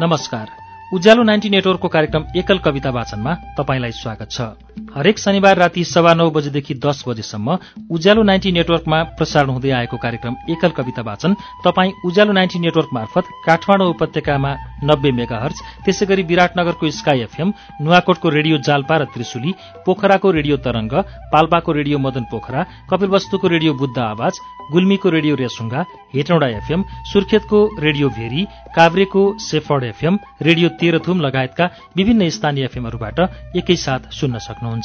नमस्कार। उज्यालो नाइन्टी नेटवर्कको कार्यक्रम एकल कविता वाचनमा तपाईँलाई स्वागत छ। हरेक शनिबार राति सवा नौ बजेदेखि दस बजेसम्म उज्यालो नाइन्टी नेटवर्कमा प्रसारण हुँदै आएको कार्यक्रम एकल कविता वाचन तपाईँ उज्यालो नाइन्टी नेटवर्क मार्फत काठमाडौँ उपत्यकामा नब्बे मेगा हर्च त्यसै गरी विराटनगरको स्काई एफएम नुवाकोटको रेडियो जाल्पा र त्रिशुली पोखराको रेडियो तरंग पाल्पाको रेडियो मदन पोखरा कपिलवस्तुको रेडियो बुद्ध आवाज गुल्मीको रेडियो रेसुङ्गा हेटौँडा एफएम सुर्खेतको रेडियो भेरी काभ्रेको सेफर्ड एफएम रेडियो तेह्रथुम लगायतका विभिन्न स्थानीय एफएमहरूबाट एकैसाथ सुन्न सक्नुहुन्छ।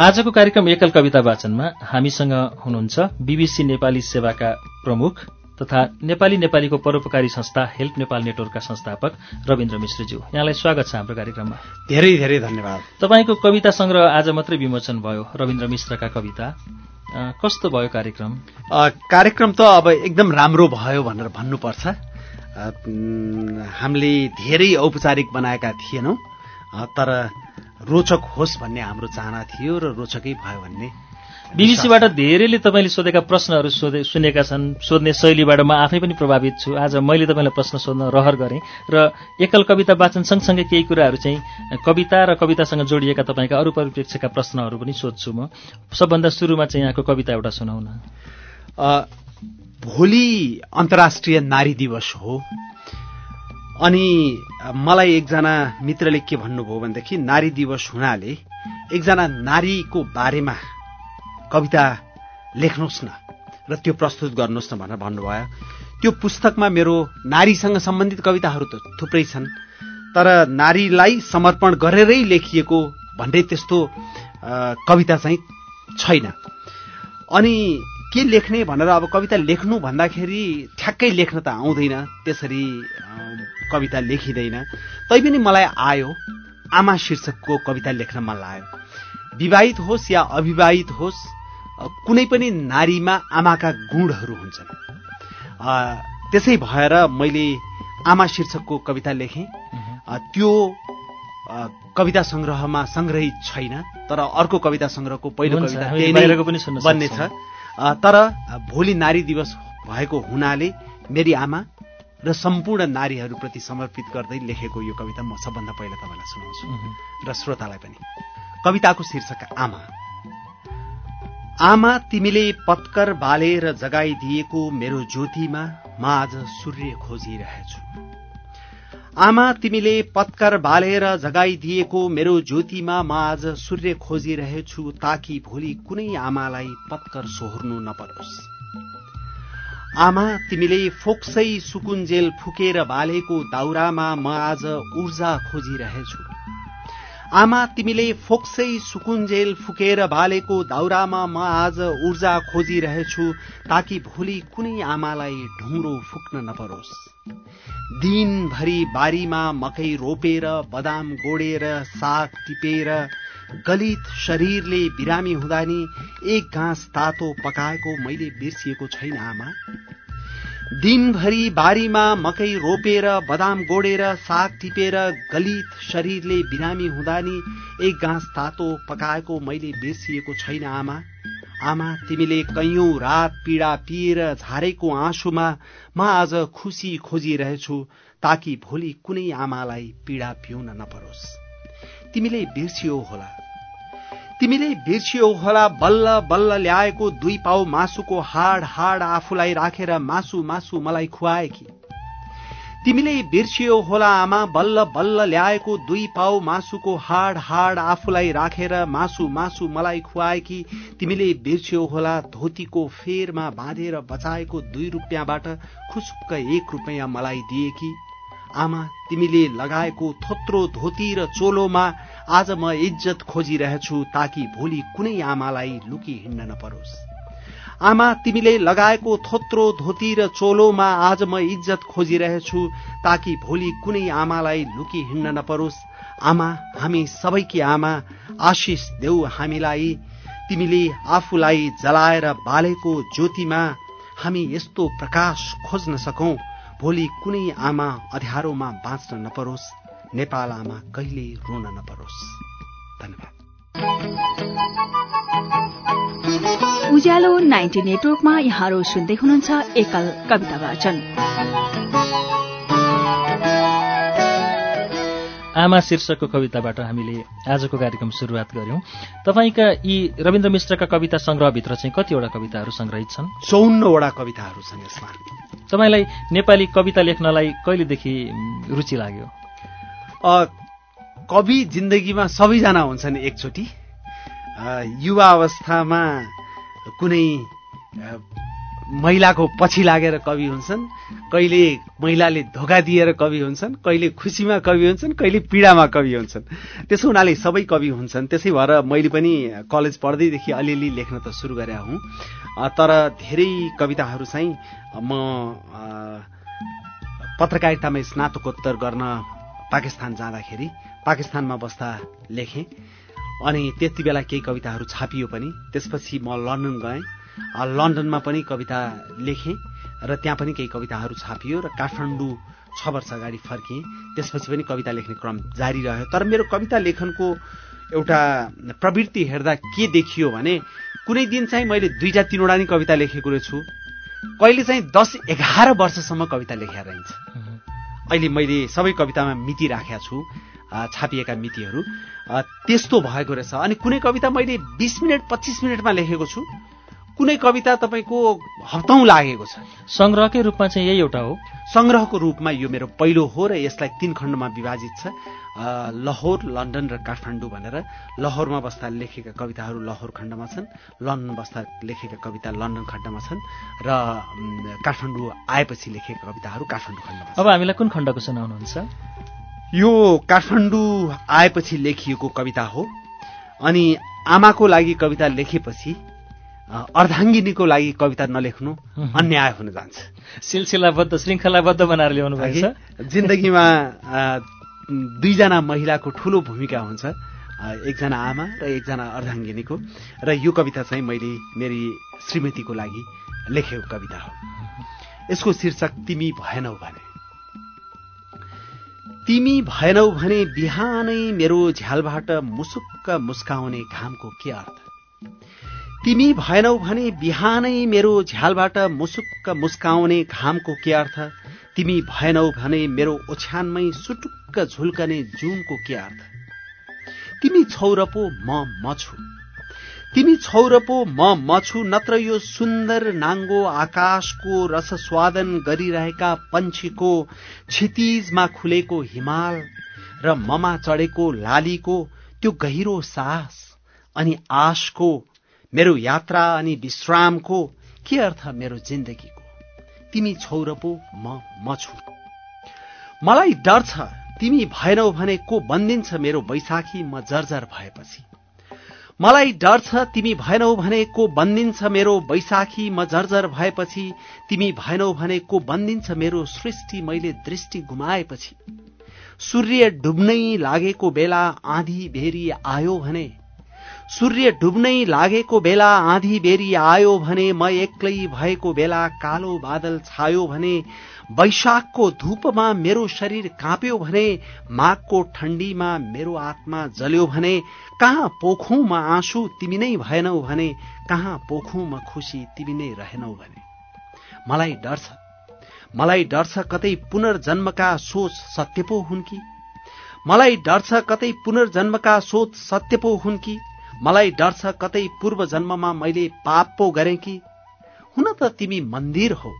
आजको कार्यक्रम एकल कविता वाचनमा हामीसँग हुनुहुन्छ बीबीसी नेपाली सेवाका प्रमुख तथा नेपाली नेपालीको परोपकारी संस्था हेल्प नेपाल नेटवर्कका संस्थापक रविन्द्र मिश्रज्यू। यहाँलाई स्वागत छ हाम्रो कार्यक्रममा। धेरै धेरै धन्यवाद। तपाईँको कविता संग्रह आज मात्रै विमोचन भयो रविन्द्र मिश्रका कविता। कस्तो भयो कार्यक्रम? कार्यक्रम त अब एकदम राम्रो भयो भनेर भन्नुपर्छ। हामीले धेरै औपचारिक बनाएका थिएनौँ तर रोचक होस् भन्ने हाम्रो चाहना थियो र रोचकै भयो भन्ने बिबिसीबाट धेरैले तपाईँले सोधेका प्रश्नहरू सोधे सुनेका छन्। सोध्ने शैलीबाट म आफै पनि प्रभावित छु। आज मैले तपाईँलाई प्रश्न सोध्न रहर गरेँ र एकल कविता वाचन सँगसँगै केही कुराहरू चाहिँ कविता र कवितासँग जोडिएका तपाईँका अरू परिप्रेक्ष्यका प्रश्नहरू पनि सोध्छु म। सबभन्दा सुरुमा चाहिँ यहाँको कविता एउटा सुनाउन भोलि अन्तर्राष्ट्रिय नारी दिवस हो। अनि मलाई एकजना मित्रले के भन्नुभयो भनेदेखि नारी दिवस हुनाले एकजना नारीको बारेमा कविता लेख्नुहोस् न र त्यो प्रस्तुत गर्नुहोस् न भनेर भन्नुभयो। त्यो पुस्तकमा मेरो नारीसँग सम्बन्धित कविताहरू त थुप्रै छन् तर नारीलाई समर्पण गरेरै लेखिएको भन्ने त्यस्तो कविता चाहिँ छैन। अनि के लेख्ने भनेर अब कविता लेख्नु भन्दाखेरि ठ्याक्कै लेख्न त आउँदैन त्यसरी कविता लेखिँदैन। तैपनि मलाई आयो आमा शीर्षकको कविता लेख्न मन लाग्यो। विवाहित होस् या अविवाहित होस् कुनै पनि नारीमा आमाका गुणहरू हुन्छन्। त्यसै भएर मैले आमा शीर्षकको कविता लेखेँ। त्यो कविता संग्रहमा संग्रहित छैन तर अर्को कविता संग्रहको पहिलो कविता बन्ने छ तर भोलि नारी दिवस भएको हुनाले मेरी आमा र सम्पूर्ण नारीहरूप्रति समर्पित गर्दै लेखेको यो कविता म सबभन्दा पहिला तपाईँलाई सुनाउँछु र श्रोतालाई पनि। कविताको शीर्षक आमा। आमा तिमीले पत्कर बालेर जगाइदिएको मेरो ज्योतिमा म आज सूर्य खोजिरहेछु। आमा तिमीले पत्कर बालेर जगाइदिएको मेरो ज्योतिमा म आज सूर्य खोजिरहेछु ताकि भोलि कुनै आमालाई पत्कर सोहोर्नु नपरोस्। आमा तिमीले फोक्सै सुकुन्जेल फुकेर बालेको दाउरामा म आज ऊर्जा खोजिरहेछु। आमा तिमीले फोक्सै सुकुन्जेल फुकेर बालेको दाउरामा म आज ऊर्जा खोजिरहेछु ताकि भोलि कुनै आमालाई ढुङ्ग्रो फुक्न नपरोस्। दिनभरि बारीमा मकै रोपेर बदाम गोडेर साग टिपेर गलित शरीरले बिरामी हुँदा नि एक घाँस तातो पकाएको मैले बिर्सिएको छैन आमा। दिनभरि बारीमा मकै रोपेर बदाम गोडेर साग टिपेर गलित शरीरले बिरामी हुँदा नि एक घाँस तातो पकाएको मैले बिर्सिएको छैन आमा। आमा तिमीले कैयौं रात पीडा पिएर झारेको आँसुमा म आज खुसी खोजिरहेछु ताकि भोलि कुनै आमालाई पीडा पिउन नपरोस्। तिमीले बिर्सियो होला। तिमीले बिर्सियो होला बल्ल बल्ल ल्याएको दुई पाउ मासुको हाड हाड आफूलाई राखेर मासु मासु मलाई खुवाएकी तिमीले बिर्सियो होला आमा बल्ल बल्ल ल्याएको दुई पाउ मासुको हाड हाड आफूलाई राखेर मासु मासु मलाई खुवाएकी तिमीले बिर्सियो होला धोतीको फेरमा बाँधेर बचाएको दुई रुपियाँबाट खुसुक्क एक रुपियाँ मलाई दिएकी आमा तिमीले लगाएको थोत्रो धोती र चोलोमा आज म इज्जत खोजिरहेछु ताकि भोलि कुनै आमालाई लुकी हिँड्न नपरोस्। आमा तिमीले लगाएको थोत्रो धोती र चोलोमा आज म इज्जत खोजिरहेछु ताकि भोलि कुनै आमालाई लुकी हिँड्न नपरोस्। आमा हामी सबैकी आमा आशिष देऊ हामीलाई। तिमीले आफूलाई जलाएर बालेको ज्योतिमा हामी यस्तो प्रकाश खोज्न सकौं। भोलि कुनै आमा अध्यारोमा बाँच्न नपरोस्। नेपाल आमा कहिले रुन नपरोस्। धन्यवाद। उज्यालो नाइन्टी नेटवर्कमा यहाँहरू सुन्दै हुनुहुन्छ एकल कविता वाचन। आमा शीर्षकको कविताबाट हामीले आजको कार्यक्रम सुरुवात गर्यौं। तपाईँका यी रविन्द्र मिश्रका कविता संग्रहभित्र चाहिँ कतिवटा कविताहरू संग्रहित छन्? चौन्नवटा कविताहरू छन् यसमा। तपाईँलाई नेपाली कविता लेख्नलाई कहिलेदेखि रुचि लाग्यो? अ, कवि जिन्दगीमा सबैजना हुन्छन् एकचोटि। युवा अवस्थामा कुनै महिलाको पछि लागेर कवि हुन्छन् कहिले महिलाले धोका दिएर कवि हुन्छन् कहिले खुसीमा कवि हुन्छन् कहिले पीडामा कवि हुन्छन्। त्यसो हुनाले सबै कवि हुन्छन्। त्यसै भएर मैले पनि कलेज पढ्दैदेखि अलिअलि लेख्न त सुरु गरे हुँ। तर धेरै कविताहरू चाहिँ म पत्रकारितामा स्नातकोत्तर गर्न पाकिस्तान जाँदाखेरि पाकिस्तानमा बस्दा लेखेँ। अनि त्यति बेला केही कविताहरू छापियो पनि। त्यसपछि म लन्डन गएँ। लन्डनमा पनि कविता लेखेँ र त्यहाँ पनि केही कविताहरू छापियो र काठमाडौँ छ वर्ष अगाडि फर्किएँ। त्यसपछि पनि कविता लेख्ने क्रम जारी रह्यो। तर मेरो कविता लेखनको एउटा प्रवृत्ति हेर्दा के देखियो भने कुनै दिन चाहिँ मैले दुईटा तिनवटा नै कविता लेखेको रहेछु कहिले चाहिँ दस एघार वर्षसम्म कविता लेखेर रहन्छ। अहिले मैले सबै कवितामा मिति राखेका छु छापिएका मितिहरू। त्यस्तो भएको रहेछ। अनि कुनै कविता मैले बिस मिनट पच्चिस मिनटमा लेखेको छु। कुनै कविता तपाईँको हप्तौँ लागेको छ? संग्रहकै रूपमा चाहिँ यही एउटा हो। संग्रहको रूपमा यो मेरो पहिलो हो र यसलाई तीन खण्डमा विभाजित छ। लाहोर लन्डन र काठमाडौँ भनेर। लाहोरमा बस्दा लेखेका कविताहरू लाहोर खण्डमा छन्। लन्डन बस्दा लेखेका कविता लन्डन खण्डमा छन्। र काठमाडौँ आएपछि लेखेका कविताहरू काठमाडौँ खण्डमा अब हामीलाई कुन खण्डको सुनाउनुहुन्छ? यो काठमाडौँ आएपछि लेखिएको कविता हो। अनि आमाको लागि कविता लेखेपछि अर्धाङ्गिनीको लागि कविता नलेख्नु अन्याय हुन जान्छ। सिलसिलाबद्ध श्रृङ्खलाबद्ध बनाएर ल्याउनु भएको छ? जिन्दगीमा दुईजना महिलाको ठूलो भूमिका हुन्छ। एकजना आमा र एकजना अर्धाङ्गिनीको। र यो कविता चाहिँ मैले मेरी श्रीमतीको लागि लेखेको कविता हो। यसको शीर्षक तिमी भएनौ भने। तिमी भएनौ भने बिहानै मेरो झ्यालबाट मुसुक्क मुस्काउने घामको के अर्थ? तिमी भएनौ भने बिहानै मेरो झ्यालबाट मुसुक्क मुस्काउने घामको के अर्थ तिमी भएनौ भने मेरो ओछ्यानमै सुटुक्क झुल्कने जुमको के अर्थ तिमी छौ र पो म म छु तिमी छौ र पो म म छु नत्र यो सुन्दर नाङ्गो आकाशको रसस्वादन गरिरहेका पन्छीको क्षितिजमा खुलेको हिमाल र ममा चढेको लालीको त्यो गहिरो सास अनि आशको मेरो यात्रा अनि विश्रामको के अर्थ मेरो जिन्दगीको? तिमी छौ र पो म म छु। मलाई डर छ तिमी भएनौ भने को बन्दिन्छ मेरो बैशाखी म जर्जर भएपछि। मलाई डर छ तिमी भएनौ भने को बन्दिन्छ मेरो बैशाखी म जर्जर भएपछि। तिमी भएनौ भने को बन्दिन्छ मेरो सृष्टि मैले दृष्टि गुमाएपछि। सूर्य डुब्नै लागेको बेला आँधी भेरी आयो भने सूर्य डुब्नै लागेको बेला आँधी बेरी आयो भने म एक्लै भएको बेला कालो बादल छायो भने वैशाखको धूपमा मेरो शरीर काँप्यो भने माघको ठण्डीमा मेरो आत्मा जल्यो भने कहाँ पोखौँमा आँसु तिमी नै भएनौ भने कहाँ पोखौँमा खुसी तिमी नै रहेनौ भने। मलाई डर छ। मलाई डर छ कतै पुनर्जन्मका सोच सत्य पो हुन् कि? मलाई डर छ कतै पुनर्जन्मका सोच सत्य पो हुन् कि? मलाई डर छ कतै पूर्व जन्ममा मैले पाप पो गरेँ कि? हुन त तिमी मन्दिर हो।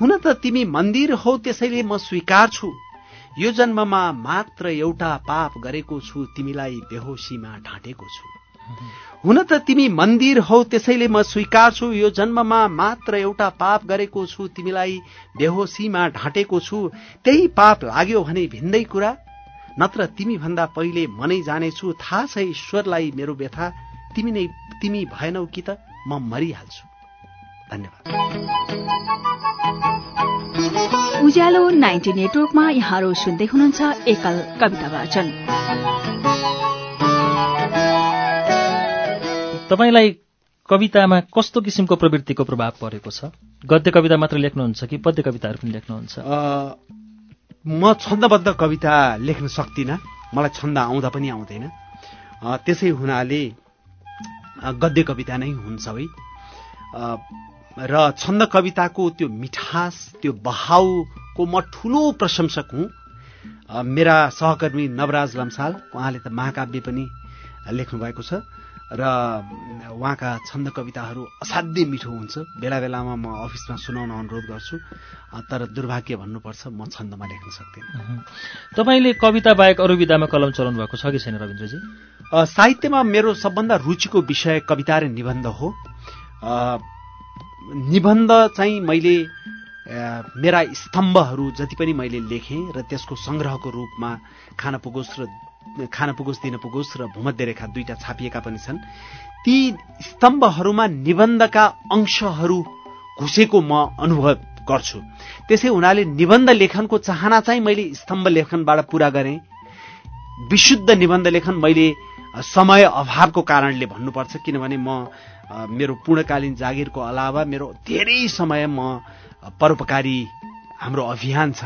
हुन त तिमी मन्दिर हौ त्यसैले म स्वीकार छु। यो जन्ममा मात्र एउटा पाप गरेको छु तिमीलाई बेहोसीमा ढाँटेको छु। हुन त तिमी मन्दिर हौ त्यसैले म स्वीकार छु। यो जन्ममा मात्र एउटा पाप गरेको छु तिमीलाई बेहोसीमा ढाँटेको छु। त्यही पाप लाग्यो भने भिन्दै कुरा। नत्र तिमी भन्दा पहिले मनै जानेछु थाहा छ ईश्वरलाई मेरो व्यथा। तिमी नै तिमी भएनौ कि त म मरिहाल्छु। धन्यवाद। उज्यालो नाइन्टी नेटवर्कमा यहाँहरू सुन्दै हुनुहुन्छ एकल कविता वाचन। तपाईँलाई कवितामा कस्तो किसिमको प्रवृत्तिको प्रभाव परेको छ? गद्य कविता मात्र लेख्नुहुन्छ कि पद्य कविताहरू पनि लेख्नुहुन्छ? म छन्दबद्ध कविता लेख्न सक्दिनँ। मलाई छन्द आउँदा पनि आउँदैन। त्यसै हुनाले गद्य कविता नै हुन् सबै र छन्द कविताको त्यो मिठास त्यो बहाउको म ठुलो प्रशंसक हुँ। मेरा सहकर्मी नवराज लम्साल उहाँले त महाकाव्य पनि लेख्नु भएको छ। र उहाँका छन्द कविताहरू असाध्यै मिठो हुन्छ। बेला बेलामा म अफिसमा सुनाउन अनुरोध गर्छु। तर दुर्भाग्य भन्नुपर्छ म छन्दमा लेख्न सक्दिनँ। तपाईँले कविता बाहेक अरू विधामा कलम चलाउनु भएको छ कि छैन रविन्द्रजी? साहित्यमा मेरो सबभन्दा रुचिको विषय कविता र निबन्ध हो। निबन्ध चाहिँ मैले मेरा स्तम्भहरू जति पनि मैले लेखेँ र त्यसको सङ्ग्रहको रूपमा खान पुगोस् र खान पुगोस् दिन पुगोस् र भूमध्य रेखा दुईटा छापिएका पनि छन्। ती स्तम्भहरूमा निबन्धका अंशहरू घुसेको म अनुभव गर्छु। त्यसै हुनाले निबन्ध लेखनको चाहना चाहिँ मैले स्तम्भ लेखनबाट पूरा गरेँ। विशुद्ध निबन्ध लेखन मैले समय अभावको कारणले भन्नुपर्छ किनभने म मेरो पूर्णकालीन जागिरको अलावा मेरो धेरै समय म परोपकारी हाम्रो अभियान छ।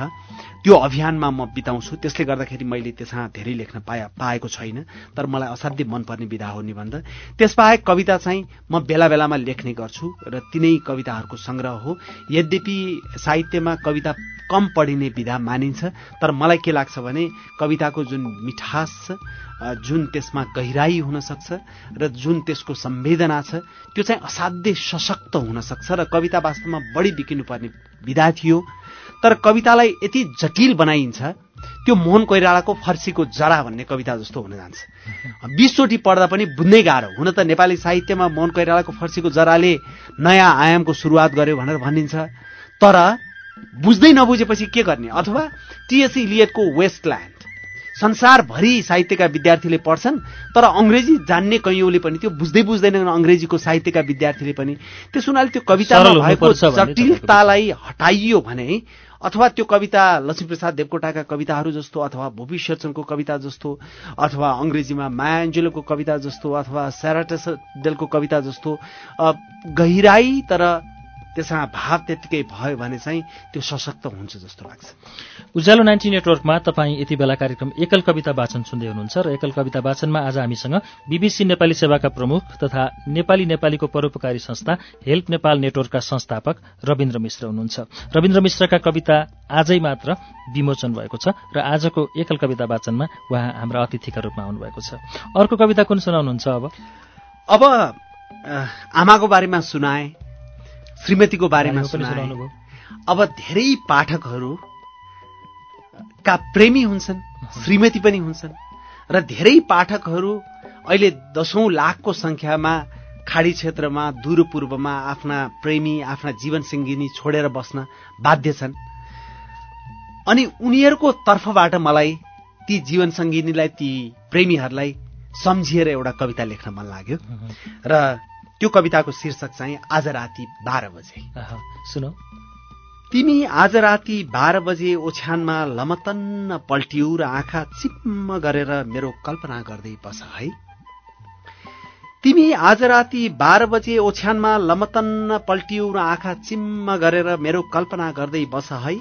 त्यो अभियानमा म बिताउँछु। त्यसले गर्दाखेरि मैले त्यसमा धेरै लेख्न पाए पाएको छैन। तर मलाई असाध्यै मनपर्ने विधा हो निबन्ध। त्यसबाहेक कविता चाहिँ म बेला बेलामा लेख्ने गर्छु र तिनै कविताहरूको सङ्ग्रह हो। यद्यपि साहित्यमा कविता कम पढिने विधा मानिन्छ तर मलाई के लाग्छ भने कविताको जुन मिठास छ जुन त्यसमा गहिराई हुन सक्छ र जुन त्यसको संवेदना छ त्यो चाहिँ असाध्यै सशक्त हुन सक्छ र कविता वास्तवमा बढी बिकिनुपर्ने विधा थियो। तर कवितालाई यति जटिल बनाइन्छ त्यो मोहन कोइरालाको फर्सीको जरा भन्ने कविता जस्तो हुन जान्छ। बिसचोटि पढ्दा पनि बुझ्नै गाह्रो। हुन त नेपाली साहित्यमा मोहन कोइरालाको फर्सीको जराले नयाँ आयामको सुरुवात गर्यो भनेर भनिन्छ। तर बुझ्दै नबुझेपछि के गर्ने? अथवा टिएस इलियटको वेस्टल्यान्ड। संसारभरि साहित्यका विद्यार्थीले पढ्छन् तर अङ्ग्रेजी जान्ने कैयौँले पनि त्यो बुझ्दै बुझ्दैनन् अङ्ग्रेजीको साहित्यका विद्यार्थीले पनि। त्यस हुनाले त्यो कवितामा भएको जटिलतालाई हटाइयो भने अथवा त्यो कविता लक्ष्मीप्रसाद देवकोटाका कविताहरू जस्तो अथवा भूपी शेरचनको कविता जस्तो अथवा अङ्ग्रेजीमा माया एन्जेलोको कविता जस्तो अथवा सेराटस डेलको कविता जस्तो गहिराई तर त्यसमा भाव त्यत्तिकै भयो भने चाहिँ त्यो सशक्त हुन्छ जस्तो लाग्छ। उज्यालो नाइन्टी नेटवर्कमा तपाईँ यति बेला कार्यक्रम एकल कविता वाचन सुन्दै हुनुहुन्छ र एकल कविता वाचनमा आज हामीसँग बीबीसी नेपाली सेवाका प्रमुख तथा नेपाली नेपालीको परोपकारी संस्था हेल्प नेपाल नेटवर्कका संस्थापक रविन्द्र मिश्र हुनुहुन्छ। रविन्द्र मिश्रका कविता आजै मात्र विमोचन भएको छ र आजको एकल कविता वाचनमा उहाँ हाम्रा अतिथिका रूपमा आउनुभएको छ। अर्को कविता कुन सुनाउनुहुन्छ अब? अब आमाको बारेमा सुनाए। श्रीमतीको बारेमा सुनाए। अब धेरै पाठकहरू का प्रेमी हुन्छन् श्रीमती पनि हुन्छन् र धेरै पाठकहरू अहिले दशौं लाखको संख्यामा खाडी क्षेत्रमा दूर पूर्वमा आफ्ना प्रेमी आफ्ना जीवन सङ्गिनी छोडेर बस्न बाध्य छन्। अनि उनीहरूको तर्फबाट मलाई ती जीवन सङ्गिनीलाई ती प्रेमीहरूलाई सम्झिएर एउटा कविता लेख्न मन लाग्यो। र त्यो कविताको शीर्षक चाहिँ आज राति बाह्र बजे। सुन। तिमी आज राति बाह्र बजे ओछ्यानमा लमतन्न पल्टियौ र आँखा चिप्म गरेर मेरो कल्पना गर्दै बस है। तिमी आज राति बाह्र बजे ओछ्यानमा लमतन्न पल्टियौ र आँखा चिम्म गरेर मेरो कल्पना गर्दै बस है।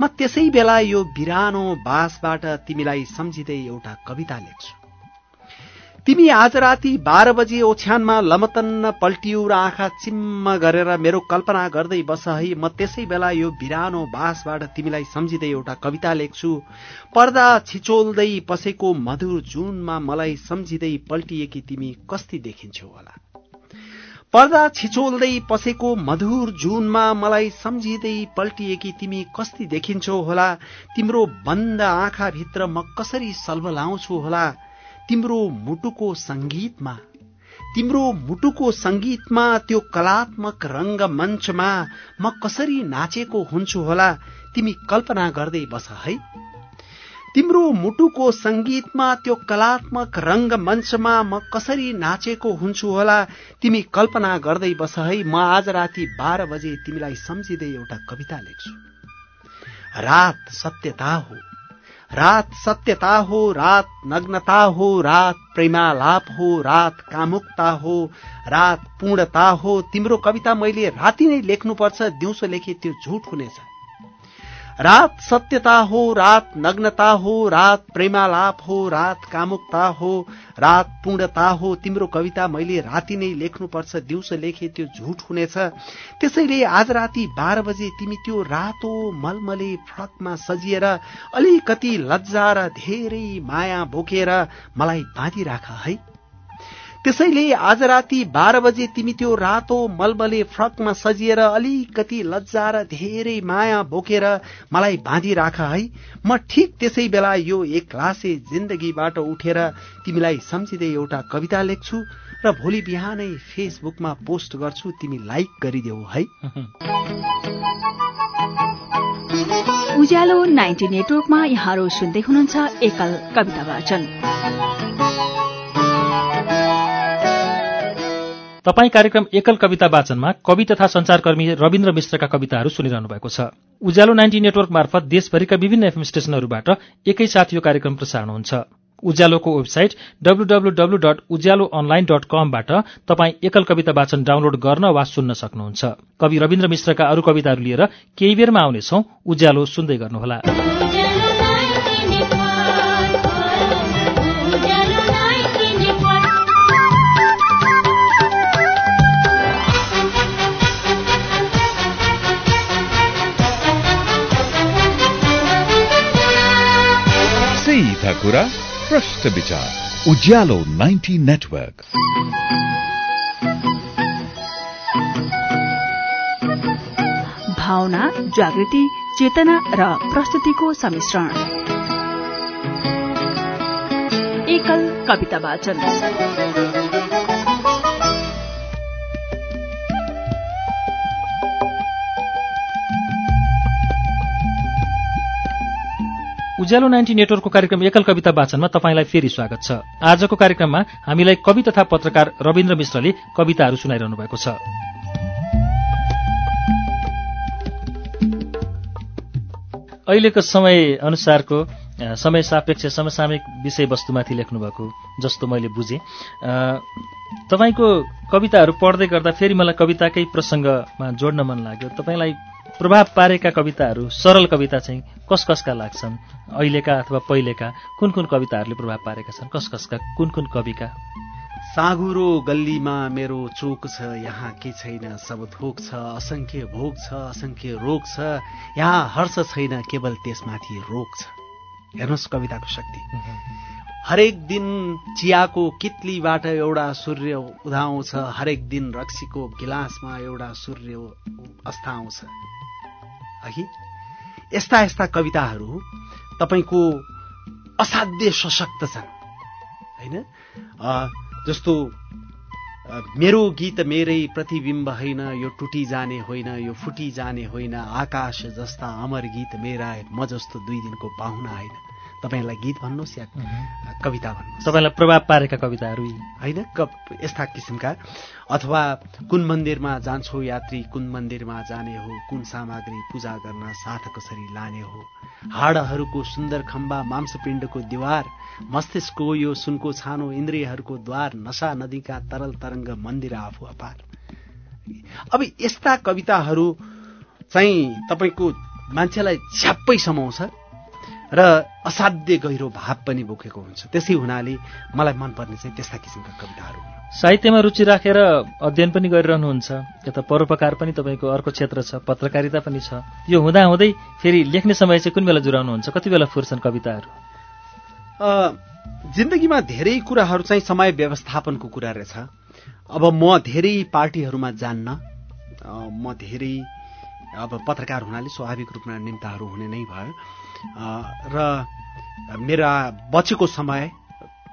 म त्यसै बेला यो बिरानो बासबाट तिमीलाई सम्झिँदै एउटा कविता लेख्छु। तिमी आज राति बाह्र बजे ओछ्यानमा लमतन्न पल्टियौ र आँखा चिम्म गरेर मेरो कल्पना गर्दै बस है। म त्यसै बेला यो बिरानो बासबाट तिमीलाई सम्झिँदै एउटा कविता लेख्छु। पर्दा छिचोल्दै पसेको मधुर जुनमा मलाई सम्झिँदै पल्टिएकी तिमी कस्ती देखिन्छौ होला। पर्दा छिचोल्दै पसेको मधुर जुनमा मलाई सम्झिँदै पल्टिएकी तिमी कस्ती देखिन्छौ होला। तिम्रो बन्द आँखाभित्र म कसरी सल्भलाउँछु होला? तिम्रो मुटुको संगीतमा तिम्रो मुटुको संगीतमा त्यो कलात्मक रंग मञ्चमा म कसरी नाचेको हुन्छु होला तिमी कल्पना गर्दै बस है। तिम्रो मुटुको संगीतमा त्यो कलात्मक रङ्गमञ्चमा म कसरी नाचेको हुन्छु होला तिमी कल्पना गर्दै बस है। म आज राति बाह्र बजे तिमीलाई सम्झिँदै एउटा कविता लेख्छु। रात सत्यता हो रात सत्यता हो रात नग्नता हो रात प्रेमालाप हो रात कामुकता हो रात पूर्णता हो तिम्रो कविता मैले राति नै लेख्नुपर्छ दिउँसो लेखे त्यो झुट हुनेछ। रात सत्यता हो रात नग्नता हो रात प्रेमालाप हो रात कामुकता हो रात पूर्णता हो। तिम्रो कविता मैले राति नै लेख्नुपर्छ दिउँसो लेखे त्यो झुट हुनेछ। त्यसैले आज राति बाह्र बजे तिमी त्यो रातो मलमले फ्रकमा सजिएर अलिकति लज्जा र धेरै माया बोकेर मलाई बाँधिराख है। त्यसैले आज राति बाह्र बजे तिमी त्यो रातो मलमले फ्रकमा सजिएर अलिकति लज्जा र धेरै माया बोकेर मलाई बाँधिराख है। म ठिक त्यसै बेला यो एक लासे जिन्दगीबाट उठेर तिमीलाई सम्झिँदै एउटा कविता लेख्छु र भोलि बिहानै फेसबुकमा पोस्ट गर्छु तिमी लाइक गरिदेऊ है। उज्यालो नाइन्टी नेटवर्कमा यहाँहरू सुन्दै हुनुहुन्छ एकल कविता वाचन। तपाई कार्यक्रम एकल कविता वाचनमा कवि तथा संचारकर्मी रविन्द्र मिश्रका कविताहरू सुनिरहनु भएको छ। उज्यालो नाइन्टी नेटवर्क मार्फत देशभरिका विभिन्न एफएम स्टेशनहरूबाट एकैसाथ यो कार्यक्रम प्रसारण हुन्छ। उज्यालोको website WWW dot Ujyalo online dot कमबाट तपाईँ एकल कविता वाचन डाउनलोड गर्न वा सुन्न सक्नुहुन्छ। कवि रविन्द्र मिश्रका अरू कविताहरू लिएर केही बेरमा आउनेछौ। उज्यालो सुन्दै गर्नुहोला। कुरा प्रश्न विचार। उज्यालो 90 नेटवर्क भावना जागृति चेतना र प्रस्तुतिको सम्मिश्रण एकल कविता वाचन। उज्यालो नाइन्टी नेटवर्कको कार्यक्रम एकल कविता वाचनमा तपाईँलाई फेरि स्वागत छ। आजको कार्यक्रममा हामीलाई कवि तथा पत्रकार रविन्द्र मिश्रले कविताहरू सुनाइरहनु भएको छ। अहिलेको समय अनुसारको समय सापेक्ष समसामयिक विषयवस्तुमाथि लेख्नुभएको जस्तो मैले बुझेँ। तपाईँको कविताहरू पढ्दै गर्दा फेरि मलाई कविताकै प्रसङ्गमा जोड्न मन लाग्यो। तपाईँलाई प्रभाव पारेका कविताहरू सरल कविता चाहिँ कस कसका लाग्छन्? अहिलेका अथवा पहिलेका कुन कुन कविताहरूले प्रभाव पारेका छन्? कस कसका कुन कुन कविका? साँगुरो गल्लीमा मेरो चोक छ यहाँ के छैन? सब थोक छ असङ्ख्य भोग छ असङ्ख्य रोग छ। यहाँ हर्ष छैन केवल त्यसमाथि रोग छ। हेर्नुहोस् कविताको शक्ति। हरेक दिन चियाको कितलीबाट एउटा सूर्य उदाउँछ हरेक दिन रक्सीको गिलासमा एउटा सूर्य अस्ताउँछ है? यस्ता यस्ता कविताहरू तपाईँको असाध्य सशक्त छन्। होइन? जस्तो मेरो गीत मेरै प्रतिबिम्ब होइन यो टुटी जाने होइन यो फुटी जाने होइन आकाश जस्ता अमर गीत मेरा म जस्तो दुई दिनको पाहुना होइन। तपाईँलाई गीत भन्नुहोस् या कविता भन्नुहोस्। तपाईँलाई प्रभाव पारेका कविताहरू होइन यस्ता किसिमका। अथवा कुन मन्दिरमा जान्छौ यात्री कुन मन्दिरमा जाने हो कुन सामग्री पूजा गर्न साथ कसरी लाने हो? हाडहरूको सुन्दर खम्बा मांसपिण्डको दिवार मस्तिष्कको यो सुनको छानो इन्द्रियहरूको द्वार नशा नदीका तरल तरङ्ग मन्दिर आफू अपार। अब यस्ता कविताहरू चाहिँ तपाईँको मान्छेलाई झ्याप्पै समाउँछ। र असाध्य गहिरो भाव पनि बोकेको हुन्छ। त्यसै हुनाले मलाई मनपर्ने चाहिँ त्यस्ता किसिमका कविताहरू साहित्यमा रुचि राखेर अध्ययन पनि गरिरहनुहुन्छ। यता परोपकार पनि तपाईँको अर्को क्षेत्र छ पत्रकारिता पनि छ। यो हुँदा हुँदै फेरि लेख्ने समय चाहिँ कुन बेला जुराउनुहुन्छ? कति बेला फुर्छन् कविताहरू? जिन्दगीमा धेरै कुराहरू चाहिँ समय व्यवस्थापनको कुरा रहेछ। अब म धेरै पार्टीहरूमा जान्न म धेरै अब पत्रकार हुनाले स्वाभाविक रूपमा निम्ताहरू हुने नै भयो। र मेरा बचेको समय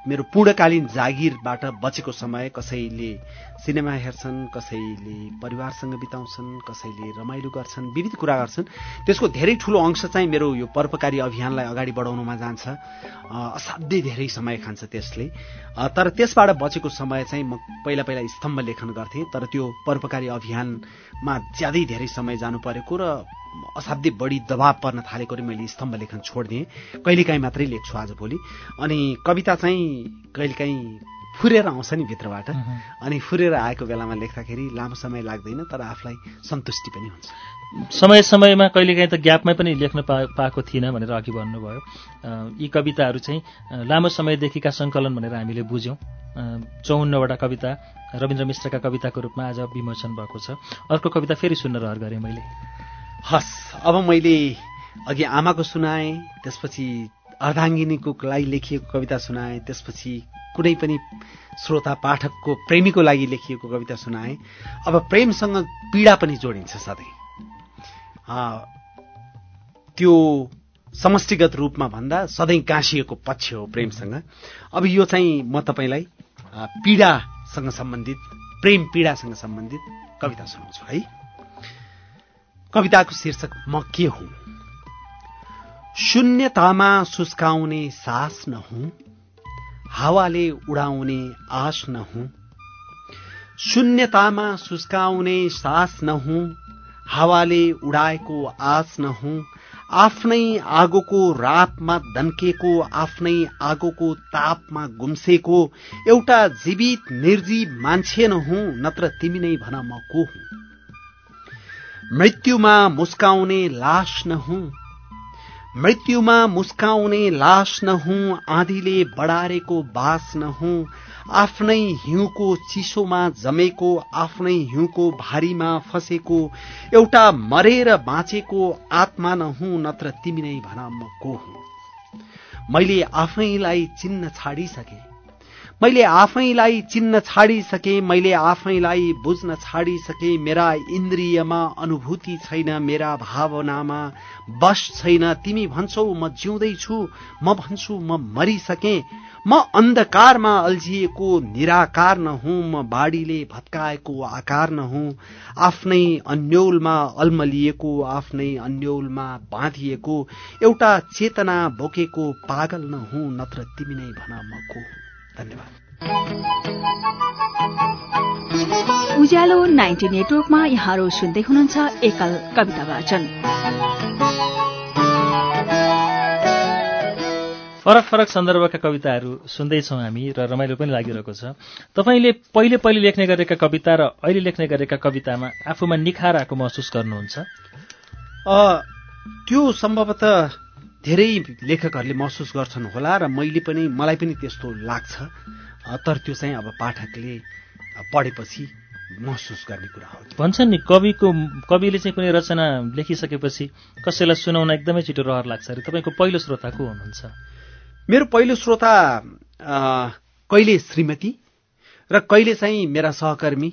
मेरो पूर्णकालीन जागिरबाट बचेको समय कसैले सिनेमा हेर्छन् कसैले परिवारसँग बिताउँछन् कसैले रमाइलो गर्छन् विविध कुरा गर्छन्। त्यसको धेरै ठुलो अंश चाहिँ मेरो यो परोपकारी अभियानलाई अगाडि बढाउनुमा जान्छ। असाध्यै धेरै समय खान्छ त्यसले। तर त्यसबाट बचेको समय चाहिँ म पहिला पहिला स्तम्भ लेखन गर्थेँ तर त्यो परोपकारी अभियानमा ज्यादै धेरै समय जानु परेको र असाध्यै बढी दबाव पर्न थालेको मैले स्तम्भ लेखन छोडिदिएँ। कहिलेकाहीँ मात्रै लेख्छु आज भोलि। अनि कविता चाहिँ कहिलेकाहीँ फुरेर आउँछ नि भित्रबाट। अनि फुरेर आएको बेलामा लेख्दाखेरि लामो समय लाग्दैन तर आफूलाई सन्तुष्टि पनि हुन्छ। समय समयमा कहिलेकाहीँ त ग्यापमै पनि लेख्न पा पाएको थिइनँ भनेर अघि भन्नुभयो। यी कविताहरू चाहिँ लामो समयदेखिका सङ्कलन भनेर हामीले बुझ्यौँ। चौवन्नवटा कविता रविन्द्र मिश्रका कविताको रूपमा आज विमोचन भएको छ। अर्को कविता फेरि सुन्न रहर गरेँ मैले। हस् अब मैले अघि आमाको सुनाएँ त्यसपछि अर्धाङ्गिनीको लागि लेखिएको कविता सुनाएँ त्यसपछि कुनै पनि श्रोता पाठकको प्रेमीको लागि लेखिएको कविता सुनाएँ। अब प्रेमसँग पीडा पनि जोडिन्छ सधैँ। त्यो समष्टिगत रूपमा भन्दा सधैँ गाँसिएको पक्ष हो प्रेमसँग। अब यो चाहिँ म तपाईँलाई पीडासँग सम्बन्धित प्रेम पीडासँग सम्बन्धित कविता सुनाउँछु है। कविताको शीर्षक म के हुँ? शून्यतामा सुस्काउने सास नहुँ हावाले उडाउने आश नहुँ शून्यतामा सुस्काउने सास नहुँ हावाले उडाएको आश नहुँ आफ्नै आगोको रापमा दन्केको आफ्नै आगोको तापमा गुम्सेको एउटा जीवित निर्जीव मान्छे नहुँ नत्र तिमी नै भन म को हुँ। मृत्युमा मुस्काउने लास नहुँ मृत्युमा मुस्काउने लास नहुँ आँधीले बढारेको बास नहुँ आफ्नै हिउँको चिसोमा जमेको आफ्नै हिउँको भारीमा फसेको एउटा मरेर बाँचेको आत्मा नहुँ नत्र तिमी नै भन म को हुँ। मैले आफैलाई चिन्न छाडिसकेँ। मैले आफैलाई चिन्न छाडिसके मैले आफैलाई बुझ्न छाडिसके मेरा इन्द्रियमा अनुभूति छैन मेरा भावनामा बस छैन। तिमी भन्छौ म जिउँदैछु म भन्छु म मरिसके म अन्धकारमा अल्झिएको निराकार नहुँ म बाढीले भत्काएको आकार नहुँ आफ्नै अन्यौलमा अल्मलिएको आफ्नै अन्यौलमा बाँधिएको एउटा चेतना बोकेको पागल नहुँ नत्र तिमी नै भन म को धन्यवाद। उज्यालो नाइन्टी नेटवर्कमा यहाँहरू सुन्दै हुनुहुन्छ एकल कविता वाचन। फरक फरक सन्दर्भका कविताहरू सुन्दैछौँ हामी र रमाइलो पनि लागिरहेको छ। तपाईँले पहिले पहिले लेख्ने गरेका कविता र अहिले लेख्ने गरेका कवितामा आफूमा निखार आएको महसुस गर्नुहुन्छ? त्यो सम्भवतः धेरै लेखकहरूले महसुस गर्छन् होला र मैले पनि मलाई पनि त्यस्तो लाग्छ। तर त्यो चाहिँ अब पाठकले पढेपछि महसुस गर्ने कुरा हो। भन्छन् नि कविको कविले चाहिँ कुनै रचना लेखिसकेपछि कसैलाई सुनाउन एकदमै छिटो रहर लाग्छ अरे। तपाईँको पहिलो श्रोता को हुनुहुन्छ? मेरो पहिलो श्रोता कहिले श्रीमती र कहिले चाहिँ मेरा सहकर्मी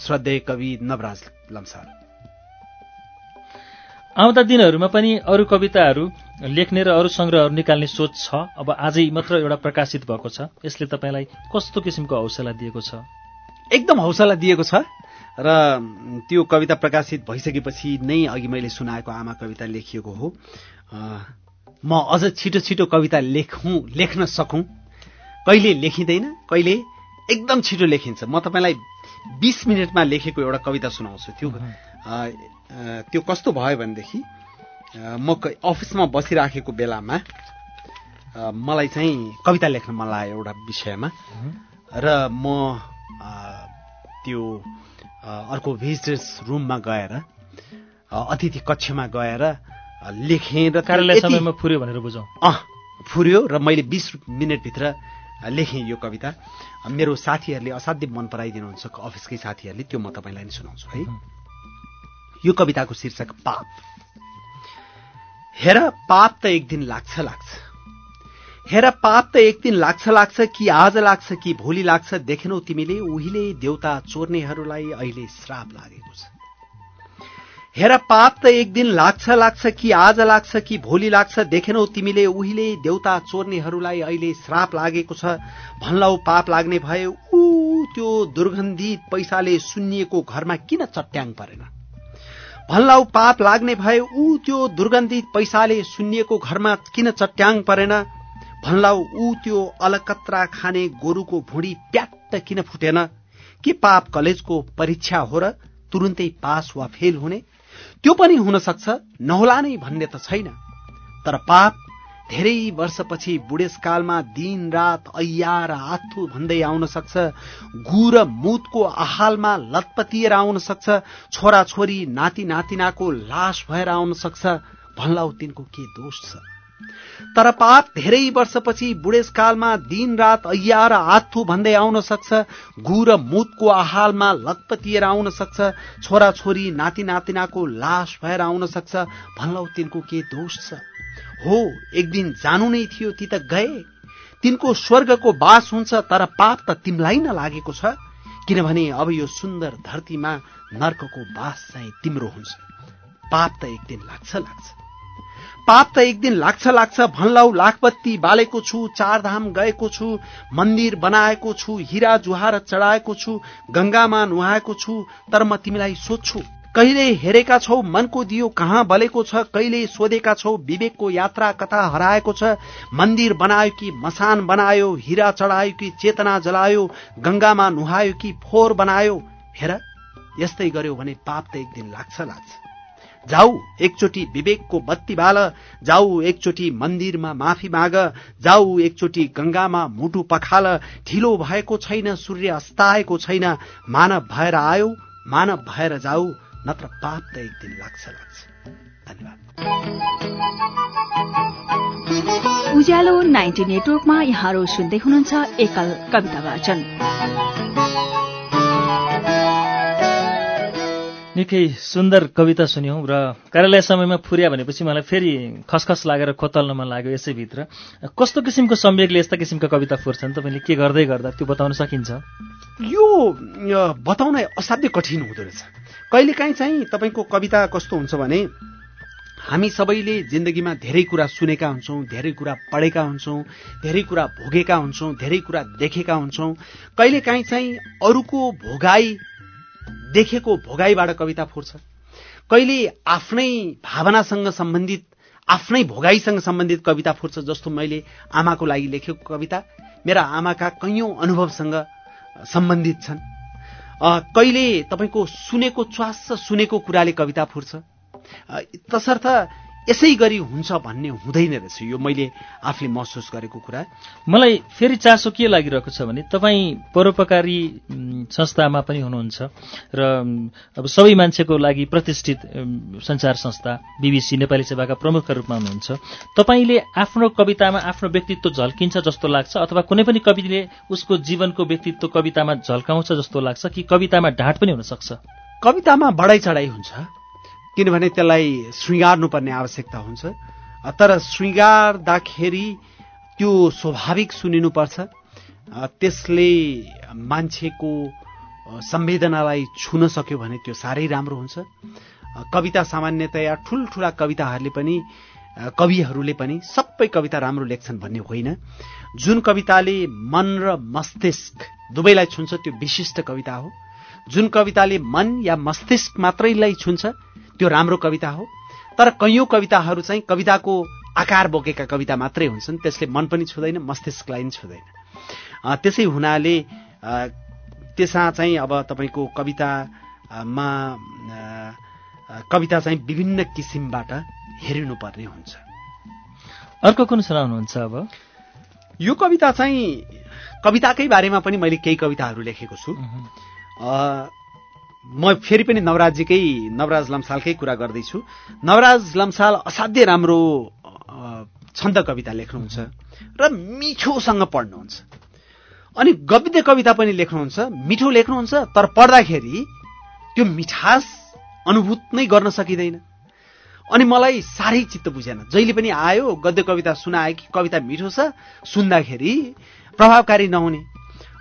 श्रद्धेय कवि नवराज लम्सार आउँदा दिनहरूमा पनि अरू कविताहरू लेख्ने र अरू सङ्ग्रहहरू निकाल्ने सोच छ। अब आजै मात्र एउटा प्रकाशित भएको छ। यसले तपाईँलाई कस्तो किसिमको हौसला दिएको छ? एकदम हौसला दिएको छ र त्यो कविता प्रकाशित भइसकेपछि नै अघि मैले सुनाएको आमा कविता लेखिएको हो। म अझ छिटो छिटो कविता लेखौँ लेख्न सकौँ। कहिले लेखिँदैन कहिले एकदम छिटो लेखिन्छ। म तपाईँलाई बिस मिनटमा लेखेको एउटा कविता सुनाउँछु। त्यो त्यो कस्तो भयो भनेदेखि म अफिसमा बसिराखेको बेलामा मलाई चाहिँ कविता लेख्न मन लाग्यो एउटा विषयमा। र म त्यो अर्को भिजिटर्स रुममा गएर अतिथि कक्षमा गएर लेखेँ र कार्यालय समयमा फुर्यो भनेर बुझौँ अँ फुर्यो र मैले बिस मिनटभित्र लेखेँ यो कविता। मेरो साथीहरूले असाध्यै मन पराइदिनुहुन्छ अफिसकै साथीहरूले त्यो म तपाईँलाई नि सुनाउँछु है। यो कविताको शीर्षक पाप। हेर पाप त एक दिन लाग्छ लाग्छ। हेर पाप त एक दिन लाग्छ लाग्छ कि आज लाग्छ कि भोलि लाग्छ देखेनौ तिमीले उहिले देउता चोर्नेहरूलाई अहिले श्राप लागेको छ। हेर पाप त एक दिन लाग्छ लाग्छ कि आज लाग्छ कि भोलि लाग्छ देखेनौ तिमीले उहिले देउता चोर्नेहरूलाई अहिले श्राप लागेको छ। भन्लाउ पाप लाग्ने भए ऊ त्यो दुर्गन्धित पैसाले सुन्निएको घरमा किन चट्याङ परेन? भन्लाउ पाप लाग्ने भए ऊ त्यो दुर्गन्धित पैसाले सुन्निएको घरमा किन चट्याङ परेन? भन्लाउ ऊ त्यो अलकत्रा खाने गोरुको भुँडी प्याट्ट किन फुटेन? के पाप कलेजको परीक्षा हो र तुरुन्तै पास वा फेल हुने? त्यो पनि हुन सक्छ नहोला नै भन्ने त छैन। तर पाप धेरै वर्षपछि बुढेसकालमा दिन रात ऐया र आथु भन्दै आउन सक्छ गु र मुतको आहालमा लतपतिएर आउन सक्छ छोरा छोरी नाति नातिनाको लास भएर आउन सक्छ भन्लाउ तिनको के दोष छ? तर पाप धेरै वर्षपछि बुढेसकालमा दिन रात ऐया र आथु भन्दै आउन सक्छ गु र मुतको आहालमा लतपतिएर आउन सक्छ छोरा छोरी नाति नातिनाको लास भएर आउन सक्छ भन्लौ तिनको के दोष छ? हो एक दिन जानु नै थियो ती त गए। तिनको स्वर्गको बास हुन्छ तर पाप त तिमीलाई न लागेको छ। किनभने अब यो सुन्दर धरतीमा नर्कको बास चाहिँ तिम्रो हुन्छ। पाप त एक दिन लाग्छ लाग्छ। पाप त एक दिन लाग्छ लाग्छ। भन्लाउ लाखपत्ती बालेको छु चारधाम गएको छु मन्दिर बनाएको छु हिरा जुहार चढाएको छु गंगामा नुहाएको छु तर म तिमीलाई सोध्छु कहिले हेरेका छौ मनको दियो कहाँ बलेको छ कहिले सोधेका छौ विवेकको यात्रा कथा हराएको छ मन्दिर बनायो कि मसान बनायो हिरा चढायो कि चेतना जलायो गंगामा नुहायो कि फोहोर बनायो हेर यस्तै गर्यो भने पाप त एक दिन लाग्छ लाग्छ। जाऊ एकचोटि विवेकको बत्ती बाल जाऊ एकचोटि मन्दिरमा माफी माग जाऊ एकचोटि गंगामा मुटु पखाल ढिलो भएको छैन सूर्य अस्ताएको छैन मानव भएर आयो मानव भएर जाऊ नत्र पाप त एक दिन लाग्छ लाग्छ। धन्यवाद। उज्यालो नाइन्टी नेटवर्कमा यहाँहरू सुन्दै हुनुहुन्छ एकल कविता वाचन। निकै सुन्दर कविता सुन्यौँ र कार्यालय समयमा फुर्या भनेपछि मलाई फेरि खसखस लागेर खोतल्न मन लाग्यो यसैभित्र। कस्तो किसिमको सम्वेकले यस्ता किसिमका कविता फुर्छन्? तपाईँले के गर्दै गर्दा त्यो बताउन सकिन्छ? यो बताउन असाध्य कठिन हुँदो रहेछ। कहिलेकाहीँ चाहिँ तपाईँको कविता कस्तो हुन्छ भने हामी सबैले जिन्दगीमा धेरै कुरा सुनेका हुन्छौँ धेरै कुरा पढेका हुन्छौँ धेरै कुरा भोगेका हुन्छौँ धेरै कुरा देखेका हुन्छौँ। कहिलेकाहीँ चाहिँ अरूको भोगाई देखेको भोगाईबाट कविता फुर्छ। कहिले आफ्नै भावनासँग सम्बन्धित आफ्नै भोगाईसँग सम्बन्धित कविता फुर्छ जस्तो मैले आमाको लागि लेखेको कविता। मेरा आमाका कैयौं अनुभवसँग सम्बन्धित छन्। कहिले तपाईँको सुनेको च्वास सुनेको कुराले कविता फुर्छ तसर्थ यसै गरी हुन्छ भन्ने हुँदैन रहेछ। यो मैले आफूले महसुस गरेको कुरा। मलाई फेरि चासो के लागिरहेको छ भने तपाईँ परोपकारी संस्थामा पनि हुनुहुन्छ र अब सबै मान्छेको लागि प्रतिष्ठित संचार संस्था बिबिसी नेपाली सेवाका प्रमुखका रूपमा हुनुहुन्छ। तपाईँले आफ्नो कवितामा आफ्नो व्यक्तित्व झल्किन्छ जस्तो लाग्छ अथवा कुनै पनि कविले उसको जीवनको व्यक्तित्व कवितामा झल्काउँछ जस्तो लाग्छ कि कवितामा ढाँट पनि हुनसक्छ? कवितामा बढाइ चढाइ हुन्छ। किनभने त्यसलाई श्रृङ्गार्नुपर्ने आवश्यकता हुन्छ। तर श्रृङ्गार्दाखेरि त्यो स्वाभाविक सुनिनुपर्छ। त्यसले मान्छेको संवेदनालाई छुन सक्यो भने त्यो साह्रै राम्रो हुन्छ। कविता सामान्यतया ठुल्ठुला कविताहरूले पनि कविहरूले पनि सबै कविता राम्रो लेख्छन् भन्ने होइन। जुन कविताले मन र मस्तिष्क दुवैलाई छुन्छ त्यो विशिष्ट कविता हो। जुन कविताले मन या मस्तिष्क मात्रैलाई छुन्छ त्यो राम्रो कविता हो। तर कैयौं कविताहरू चाहिँ कविताको आकार बोकेका कविता मात्रै हुन्छन् त्यसले मन पनि छुँदैन मस्तिष्कलाई पनि छुँदैन। त्यसै हुनाले त्यसमा चाहिँ अब तपाईँको कवितामा कविता चाहिँ विभिन्न किसिमबाट हेरिनुपर्ने हुन्छ। अर्को कुन सुनाउनुहुन्छ अब? यो कविता चाहिँ कविताकै बारेमा पनि मैले केही कविताहरू लेखेको छु। म फेरि पनि नवराजीकै नवराज लम्सालकै कुरा गर्दैछु। नवराज लम्साल असाध्य राम्रो छन्द कविता लेख्नुहुन्छ र मिठोसँग पढ्नुहुन्छ। अनि गद्य कविता पनि लेख्नुहुन्छ मिठो लेख्नुहुन्छ तर पढ्दाखेरि त्यो मिठास अनुभूत नै गर्न सकिँदैन। अनि मलाई साह्रै चित्त बुझेन। जहिले पनि आयो गद्य कविता सुनायो कि कविता मिठो छ सुन्दाखेरि प्रभावकारी नहुने।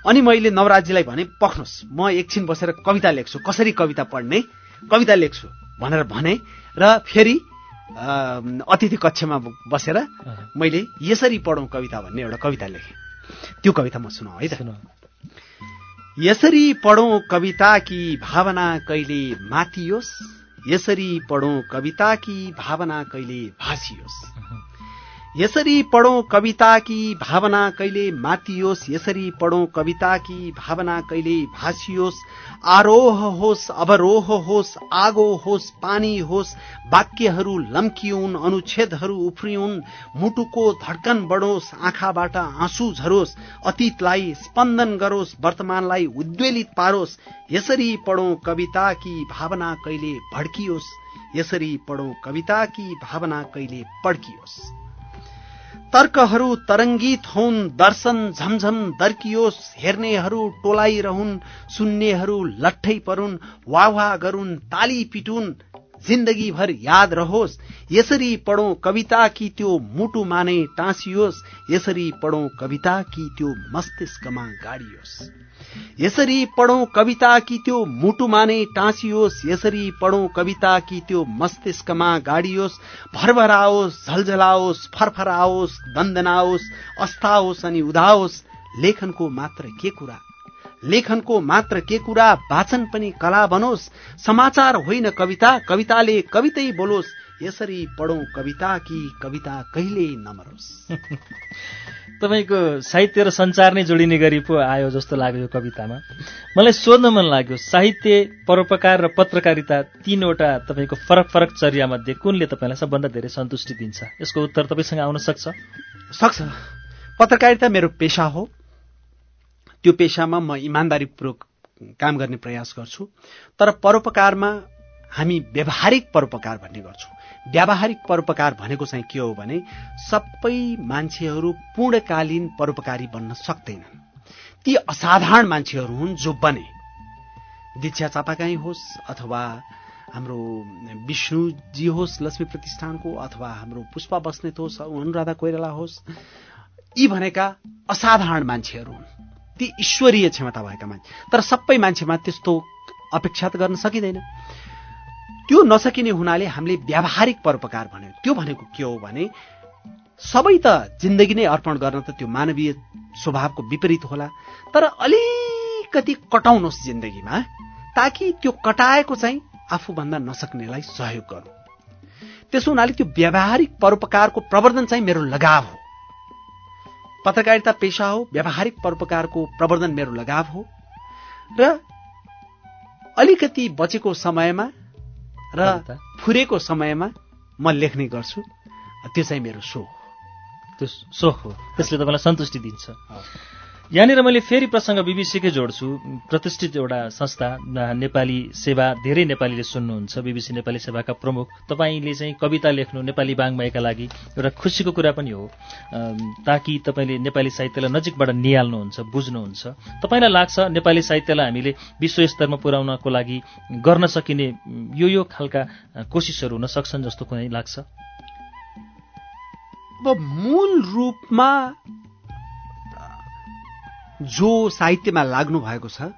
अनि मैले नवराजीलाई भने पख्नुहोस् म एकछिन बसेर कविता लेख्छु। कसरी कविता पढ्ने? कविता लेख्छु भनेर भने र फेरि अतिथि कक्षमा बसेर मैले यसरी पढौँ कविता भन्ने एउटा कविता लेखेँ। त्यो कविता म सुनाऊ है त। यसरी पढौँ कविता कि भावना कहिले माथियोस्? यसरी पढौँ कविता कि भावना कहिले भाषियोस् यसरी पढौँ कविता कि भावना कहिले मातियोस् यसरी पढौँ कविता कि भावना कहिले भाषियोस् आरोह होस् अवरोह होस् आगो होस् पानी होस् वाक्यहरू लम्किउन् अनुच्छेदहरू उफ्रिउन् मुटुको धड्कन बढोस् आँखाबाट आँसु झरोस् अतीतलाई स्पन्दन गरोस् वर्तमानलाई उद्वेलित पारोस् यसरी पढौँ कविता कि भावना कहिले भड्कियोस् यसरी पढौँ कविता कि भावना कहिले पड्कियोस्। तर्कहरू तरङ्गित हुन् दर्शन झमझम दर्कियोस् हेर्नेहरू टोलाइरहुन् सुन्नेहरू लट्ठै परुन् वाह गरून् ताली पिटुन्। जिन्दगीभर याद रहोस्। यसरी पढौँ कविता कि त्यो मुटु माने टाँसियोस्। यसरी पढौँ कविता कि त्यो मस्तिष्कमा गाडियोस्। यसरी पढौँ कविता कि त्यो मुटु माने टाँसियोस्। यसरी पढौँ कविता कि त्यो मस्तिष्कमा गाडियोस्। भरभराओस् झलझलाओस् फरफराओस् दन्दनाओस् अस्ताओस् अनि उदाओस्। लेखनको मात्र के कुरा? लेखनको मात्र के कुरा वाचन पनि कला बनोस् समाचार होइन कविता कविताले कवितै बोलोस् यसरी पढौँ कविता कि कविता कहिले नमरोस्। तपाईँको साहित्य र सञ्चार नै जोडिने गरी पो आयो जस्तो लाग्यो यो कवितामा। मलाई सोध्न मन लाग्यो साहित्य परोपकार र पत्रकारिता तीनवटा तपाईँको फरक फरक चर्यामध्ये कुनले तपाईँलाई सबभन्दा धेरै सन्तुष्टि दिन्छ? यसको उत्तर तपाईँसँग आउन सक्छ? सक्छ। पत्रकारिता मेरो पेसा हो। त्यो पेसामा म इमान्दारीपूर्वक काम गर्ने प्रयास गर्छु। तर परोपकारमा हामी व्यावहारिक परोपकार भन्ने गर्छौँ। व्यावहारिक परोपकार भनेको चाहिँ के हो भने सबै मान्छेहरू पूर्णकालीन परोपकारी बन्न सक्दैनन्। ती असाधारण मान्छेहरू हुन् जो बने। दीक्षा चापाकाई होस् अथवा हाम्रो विष्णुजी होस् लक्ष्मी प्रतिष्ठानको अथवा हाम्रो पुष्पा बस्नेत होस् अनुराधा कोइराला होस् यी भनेका असाधारण मान्छेहरू हुन्। ती ईश्वरीय क्षमता भएका मान्छे। तर सबै मान्छेमा त्यस्तो अपेक्षा त गर्न सकिँदैन। त्यो नसकिने हुनाले हामीले व्यावहारिक परोपकार भन्यो। त्यो भनेको के हो भने सबै त जिन्दगी नै अर्पण गर्न त त्यो मानवीय स्वभावको विपरीत होला। तर अलिकति कटाउनुहोस् जिन्दगीमा ताकि त्यो कटाएको चाहिँ आफूभन्दा नसक्नेलाई सहयोग गर्नु त्यसो हुनाले त्यो व्यावहारिक परोपकारको प्रवर्धन चाहिँ मेरो लगाव हो। पत्रकारिता पेसा हो व्यावहारिक परोपकारको प्रवर्धन मेरो लगाव हो। र अलिकति बचेको समयमा र फुरेको समयमा म लेख्ने गर्छु। त्यो चाहिँ मेरो सो हो। त्यो सोख हो। त्यसले तपाईँलाई सन्तुष्टि दिन्छ। यहाँनिर मैले फेरि प्रसङ्ग बिबिसीकै जोड्छु प्रतिष्ठित एउटा संस्था नेपाली सेवा धेरै नेपालीले सुन्नुहुन्छ। बिबिसी नेपाली सेवाका प्रमुख। तपाईँले चाहिँ कविता लेख्नु नेपाली बाङ्मयका लागि एउटा खुसीको कुरा पनि हो। ताकि तपाईँले नेपाली साहित्यलाई नजिकबाट निहाल्नुहुन्छ बुझ्नुहुन्छ। तपाईँलाई लाग्छ नेपाली साहित्यलाई हामीले विश्व स्तरमा पुर्याउनको लागि गर्न सकिने यो यो खालका कोसिसहरू हुन सक्छन् जस्तो कुनै लाग्छ? अब मूल रूपमा जो साहित्यमा लाग्नु भएको छ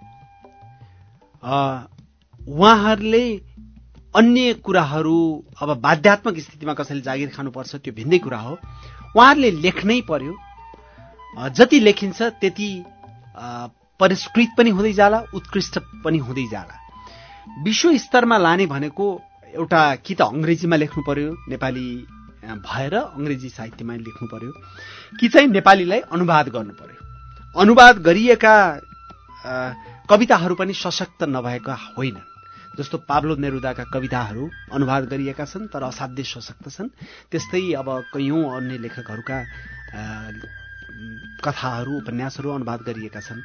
उहाँहरूले अन्य कुराहरू अब बाध्यात्मक स्थितिमा कसैले जागिर खानुपर्छ त्यो भिन्दै कुरा हो। उहाँहरूले लेख्नै पर्यो। जति लेखिन्छ त्यति परिष्कृत पनि हुँदै जाला उत्कृष्ट पनि हुँदै जाला। विश्व स्तरमा लाने भनेको एउटा कि त अङ्ग्रेजीमा लेख्नु पर्यो नेपाली भएर अङ्ग्रेजी साहित्यमा लेख्नु पर्यो कि चाहिँ नेपालीलाई अनुवाद गर्नु पर्यो। अनुवाद गरिएका कविताहरू पनि सशक्त नभएका होइनन् जस्तो पाब्लो नेरुदाका कविताहरू अनुवाद गरिएका छन् तर असाध्य सशक्त छन्। त्यस्तै अब कैयौँ अन्य लेखकहरूका कथाहरू उपन्यासहरू अनुवाद गरिएका छन्।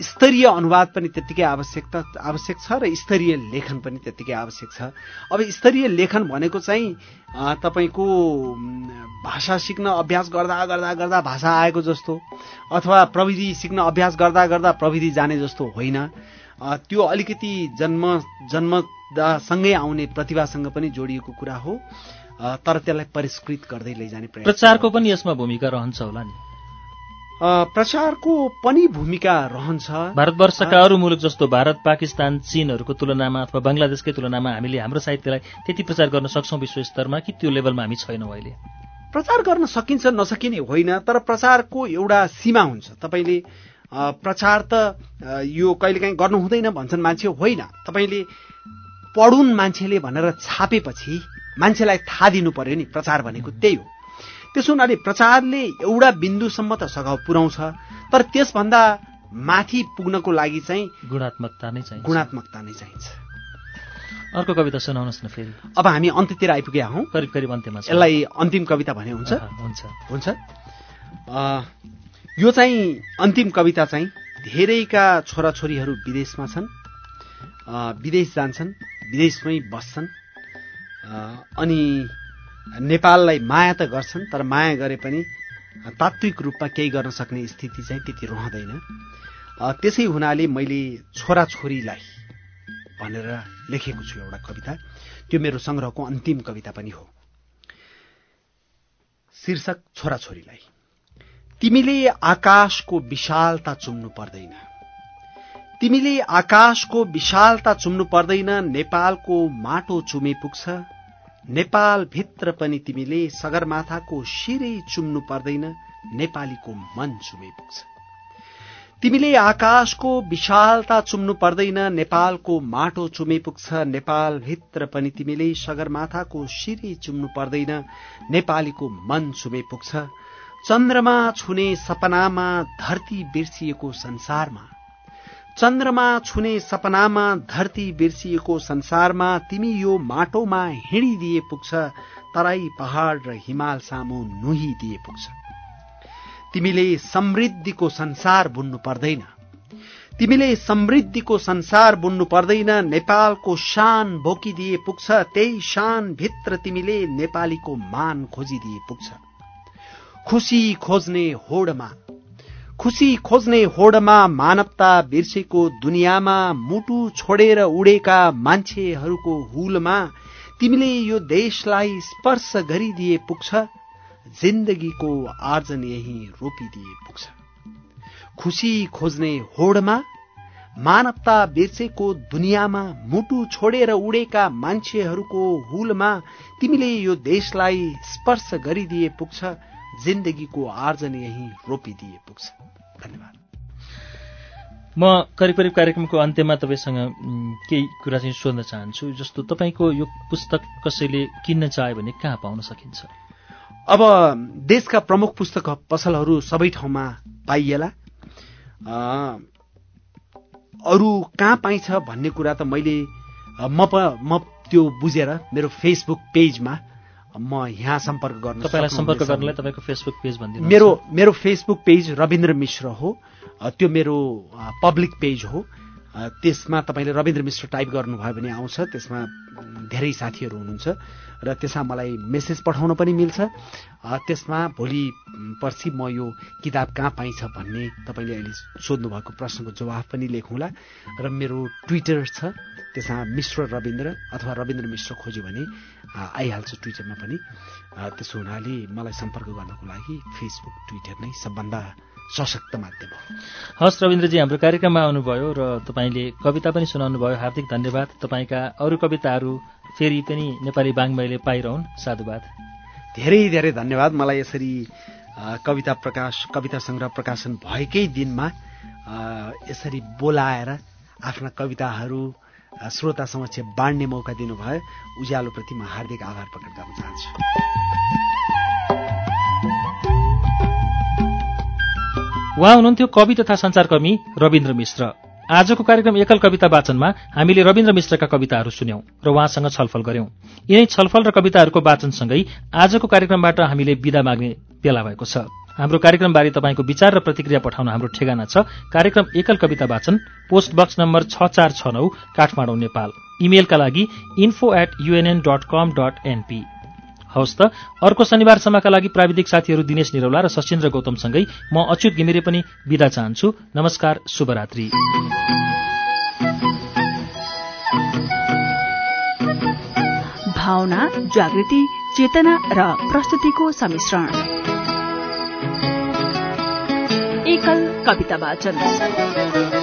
स्तरीय अनुवाद पनि त्यत्तिकै आवश्यकता आवश्यक छ र स्तरीय लेखन पनि त्यत्तिकै आवश्यक छ। अब स्तरीय लेखन भनेको चाहिँ तपाईँको भाषा सिक्न अभ्यास गर्दा गर्दा गर्दा भाषा आएको जस्तो अथवा प्रविधि सिक्न अभ्यास गर्दा गर्दा प्रविधि जाने जस्तो होइन। त्यो अलिकति जन्म जन्मसँगै आउने प्रतिभासँग पनि जोडिएको कुरा हो। तर त्यसलाई परिष्कृत गर्दै लैजाने प्रचारको पनि यसमा भूमिका रहन्छ होला नि। प्रचारको पनि भूमिका रहन्छ। भारतवर्षका अरू मुलुक जस्तो भारत पाकिस्तान चीनहरूको तुलनामा अथवा बङ्गलादेशकै तुलनामा हामीले हाम्रो साहित्यलाई त्यति प्रचार गर्न सक्छौँ विश्व स्तरमा कि त्यो लेभलमा हामी छैनौँ अहिले? प्रचार गर्न सकिन्छ नसकिने होइन तर प्रचारको एउटा सीमा हुन्छ। तपाईँले प्रचार त यो कहिलेकाहीँ गर्नु हुँदैन भन्छन् मान्छे होइन। तपाईँले पढुन् मान्छेले भनेर छापेपछि मान्छेलाई थाहा दिनु पर्यो नि प्रचार भनेको त्यही हो। त्यसो हुनाले प्रचारले एउटा बिन्दुसम्म त सघाउ पुर्याउँछ तर त्यसभन्दा माथि पुग्नको लागि चाहिँ गुणात्मकता नै चाहिन्छ। गुणात्मकता नै चाहिन्छ। अर्को कविता सुनाउनुहोस् न फेरि। अब हामी अन्त्यतिर आइपुगेका हौँ। करिब करिब अन्त्यमा यसलाई अन्तिम कविता भने हुन्छ। हुन्छ। हुन्छ। यो चाहिँ अन्तिम कविता चाहिँ धेरैका छोराछोरीहरू विदेशमा छन्। विदेश जान्छन् विदेशमै बस्छन्। अनि नेपाललाई माया त गर्छन् तर माया गरे पनि तात्विक रूपमा केही गर्न सक्ने स्थिति चाहिँ त्यति रहँदैन। त्यसै हुनाले मैले छोराछोरीलाई भनेर लेखेको छु एउटा कविता। त्यो मेरो सङ्ग्रहको अन्तिम कविता पनि हो। शीर्षक छोराछोरीलाई। तिमीले आकाशको विशालता चुम्नु पर्दैन। तिमीले आकाशको विशालता चुम्नु पर्दैन नेपालको माटो चुमे पुग्छ। नेपाल भित्र पनि तिमीले सगरमाथाको शिरै चुम्नु पर्दैन नेपालीको मन चुमे पुग्छ। तिमीले आकाशको विशालता चुम्नु पर्दैन नेपालको माटो चुमे पुग्छ नेपाल भित्र पनि तिमीले सगरमाथाको शिरै चुम्नु पर्दैन नेपालीको मन चुमे पुग्छ। चन्द्रमा छुने सपनामा धरती बिर्सिएको संसारमा चन्द्रमा छुने सपनामा धरती बिर्सिएको संसारमा तिमी यो माटोमा हिँडिदिए पुग्छ तराई पहाड र हिमाल सामु नुहिदिए पुग्छ। तिमीले समृद्धिको संसार बुन्नु पर्दैन। तिमीले समृद्धिको संसार बुन्नु पर्दैन नेपालको शान बोकिदिए पुग्छ त्यही शान भित्र तिमीले नेपालीको मान खोजिदिए पुग्छ। खुसी खोज्ने होडमा खुसी खोज्ने होडमा मानवता बिर्सेको दुनियाँमा मुटु छोडेर उडेका मान्छेहरूको हुलमा तिमीले यो देशलाई स्पर्श गरिदिए पुग्छ जिन्दगीको आर्जन यही रोपिदिए पुग्छ। खुसी खोज्ने होडमा मानवता बिर्सेको दुनियाँमा मुटु छोडेर उडेका मान्छेहरूको हुलमा तिमीले यो देशलाई स्पर्श गरिदिए पुग्छ जिन्दगीको आर्जन यही रोपिदिए पुग्छ। धन्यवाद। म करिब करिब कार्यक्रमको अन्त्यमा तपाईँसँग केही कुरा चाहिँ सोध्न चाहन्छु जस्तो तपाईँको यो पुस्तक कसैले किन्न चाह्यो भने कहाँ पाउन सकिन्छ? अब देशका प्रमुख पुस्तक पसलहरू सबै ठाउँमा पाइएला। अरू कहाँ पाइन्छ भन्ने कुरा त मैले म म त्यो बुझेर मेरो फेसबुक पेजमा म यहाँ सम्पर्क गर्नु तपाईँलाई सम्पर्क गर्नलाई तपाईँको फेसबुक पेज भनिदिनु मेरो मेरो फेसबुक पेज रविन्द्र मिश्र हो। त्यो मेरो पब्लिक पेज हो। त्यसमा तपाईँले रविन्द्र मिश्र टाइप गर्नुभयो भने आउँछ। त्यसमा धेरै साथीहरू हुनुहुन्छ। र त्यसमा मलाई मेसेज पठाउन पनि मिल्छ। त्यसमा भोलि पर्सि म यो किताब कहाँ पाइन्छ भन्ने तपाईँले अहिले सोध्नु भएको प्रश्नको जवाफ पनि लेखौँला। र मेरो ट्विटर छ। त्यसमा मिश्र रविन्द्र अथवा रविन्द्र मिश्र खोज्यो भने आइहाल्छ ट्विटरमा पनि। त्यसो हुनाले मलाई सम्पर्क गर्नको लागि फेसबुक ट्विटर नै सबभन्दा सशक्त माध्यम हो। हस् रविन्द्रजी हाम्रो कार्यक्रममा आउनुभयो र तपाईँले कविता पनि सुनाउनु भयो हार्दिक धन्यवाद। तपाईँका अरू कविताहरू फेरि पनि नेपाली बाङ्मैले पाइरहन्। साधुवाद। धेरै धेरै धन्यवाद। मलाई यसरी कविता प्रकाश कविता सङ्ग्रह प्रकाशन भएकै दिनमा यसरी बोलाएर आफ्ना कविताहरू श्रोता समक्ष बाँड्ने मौका दिनुभयो। उज्यालोप्रति म हार्दिक आभार प्रकट गर्न चाहन्छु। उहाँ हुनुहुन्थ्यो कवि तथा संचारकर्मी रविन्द्र मिश्र। आजको कार्यक्रम एकल कविता वाचनमा हामीले रविन्द्र मिश्रका कविताहरू सुन्यौं र उहाँसँग छलफल गर्यौं। यिनै छलफल र कविताहरूको वाचनसँगै आजको कार्यक्रमबाट हामीले विदा माग्ने बेला भएको छ। हाम्रो कार्यक्रमबारे तपाईँको विचार र प्रतिक्रिया पठाउन हाम्रो ठेगाना छ। कार्यक्रम एकल कविता वाचन पोस्ट बक्स नम्बर छ चार छ नौ काठमाडौँ नेपाल। इमेलका लागि info at UNN dot com dot NP हवस् त अर्को शनिबारसम्मका लागि प्राविधिक साथीहरू दिनेश निरौला र सशिन्द्र गौतमसँगै म अच्युत घिमिरे पनि विदा चाहन्छु। नमस्कार शुभरात्री। भावना जागृति चेतना र प्रस्तुतिको सम्मिश्रण। एकल कविता वाचन।